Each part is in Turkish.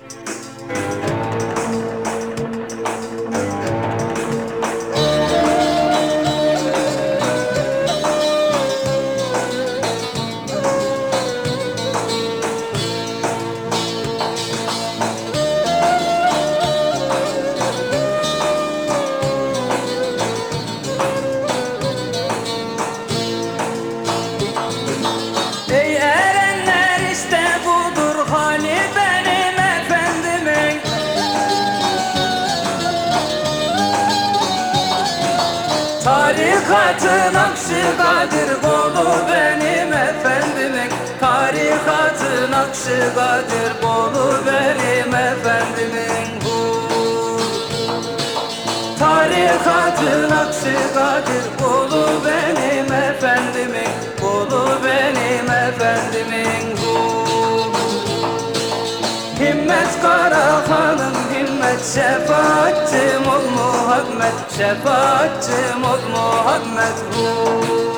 Bye. Tarikatın Akşıgadır Bolu benim efendimin Tarikatın Akşıgadır Bolu benim efendimin. Tarikatın Akşıgadır Bolu benim efendimin Bolu benim efendimin. Himmet Karahan'ım himmet şefaatçim ol Muhammed Şefaatçim ol Muhammed Hu.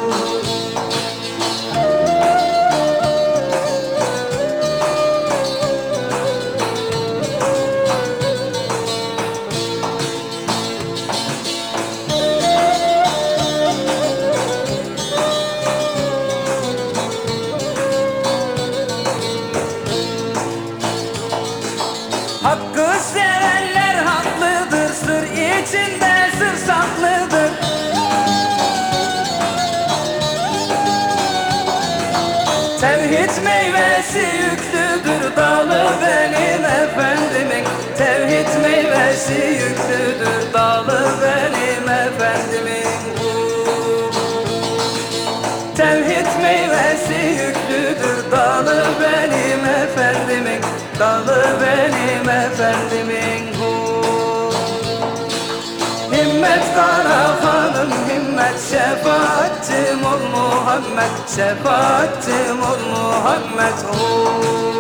Tevhid meyvesi yüklüdür Dalı benim efendimin Tevhid meyvesi yüklüdür Dalı benim efendimin Tevhid meyvesi yüklüdür Dalı benim efendimin Dalı benim efendimin Himmet Karahan'ım himmet şefaatçim ol Muhammed Şefaatçim ol Muhammed. Hu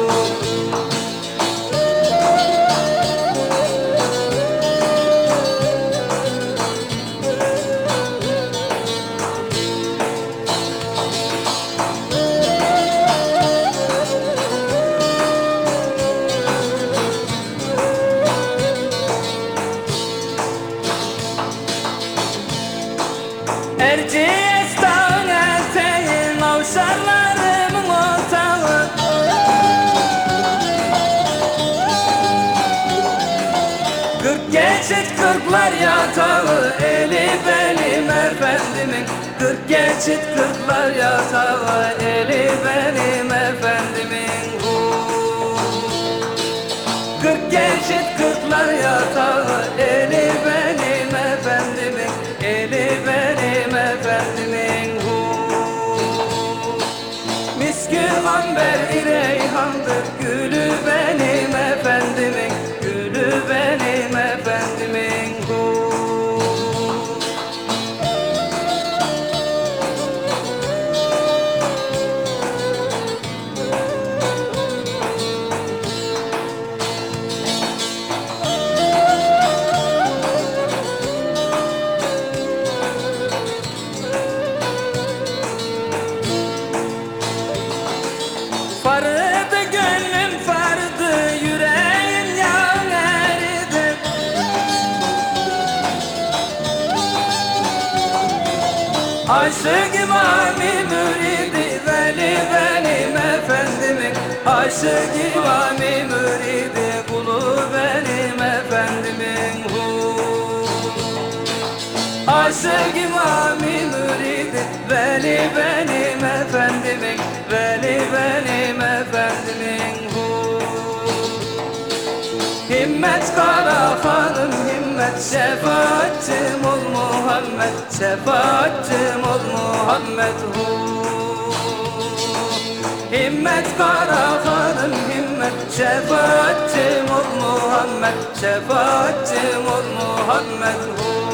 geçit kırklar yatağı Eli benim efendimin Kırk geçit kırklar yatağı Eli benim efendimin. Kırk geçit kırklar yatağı Eli benim efendimin Eli benim efendimin hu Miskü amber reyhandır Gülü benim efendimin. Gülü benim Aşık imami müridi veli benim efendimin Aşık imami müridi kulu benim efendimin hu. Aşık imami müridi Veli benim efendimin Veli benim efendimin hu. Himmet Karahan'ım himmet Şefaatçim ol Muhammed Şefaatçim ol Muhammed. Hu Himmet Karahan'ım himmet Şefaatçim ol Muhammed Şefaatçim ol Muhammed. Hu